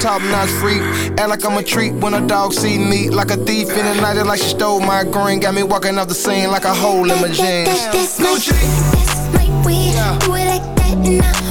top notch freak. Act like I'm a treat when a dog see me. Like a thief in the night, like she stole my green. Got me walking off the scene like a hole in my jeans. That's My, that's my weed. Yeah. Do it like that and I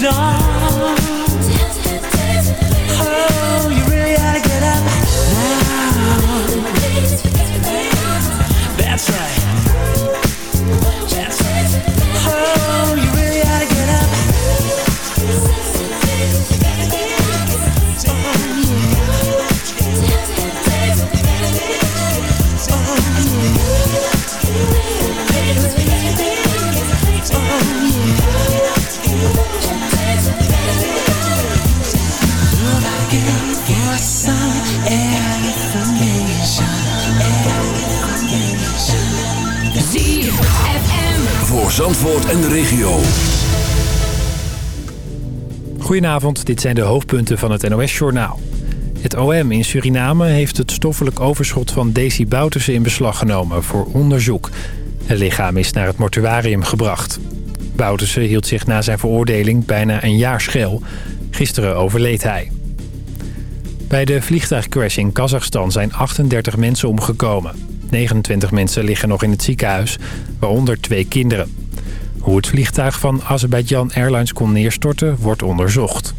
religion. Regio. Goedenavond, dit zijn de hoofdpunten van het NOS-journaal. Het OM in Suriname heeft het stoffelijk overschot van Daisy Bouterse in beslag genomen voor onderzoek. Het lichaam is naar het mortuarium gebracht. Bouterse hield zich na zijn veroordeling bijna een jaar schel. Gisteren overleed hij. Bij de vliegtuigcrash in Kazachstan zijn 38 mensen omgekomen. 29 mensen liggen nog in het ziekenhuis, waaronder twee kinderen. Hoe het vliegtuig van Azerbaijan Airlines kon neerstorten, wordt onderzocht.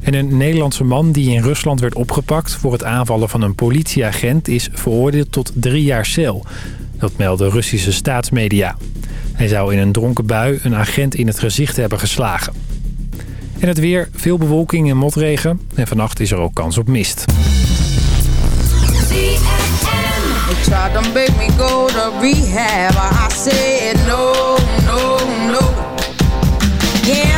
En een Nederlandse man die in Rusland werd opgepakt... voor het aanvallen van een politieagent is veroordeeld tot drie jaar cel. Dat melden Russische staatsmedia. Hij zou in een dronken bui een agent in het gezicht hebben geslagen. En het weer, veel bewolking en motregen. En vannacht is er ook kans op mist.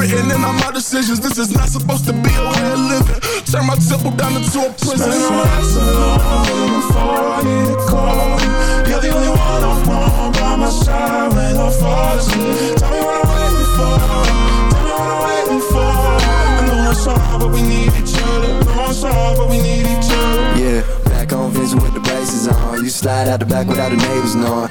written in all my decisions. This is not supposed to be a way of living. Turn my temple down into a prison. Spend my life so before I get a call. You're the only one I want by my side when I fall asleep. Tell me what I'm waiting for. Tell me what I'm waiting for. I know it's hard, but we need each other. Yeah, back on vision with the braces on. You slide out the back without the neighbors knowing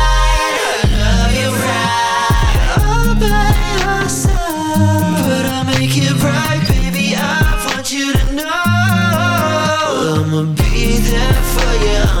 there for you.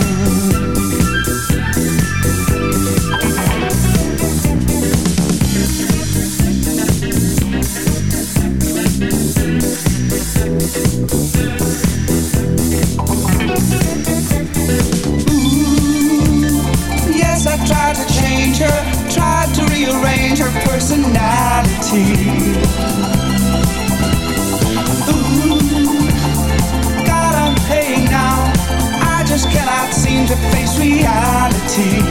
reality.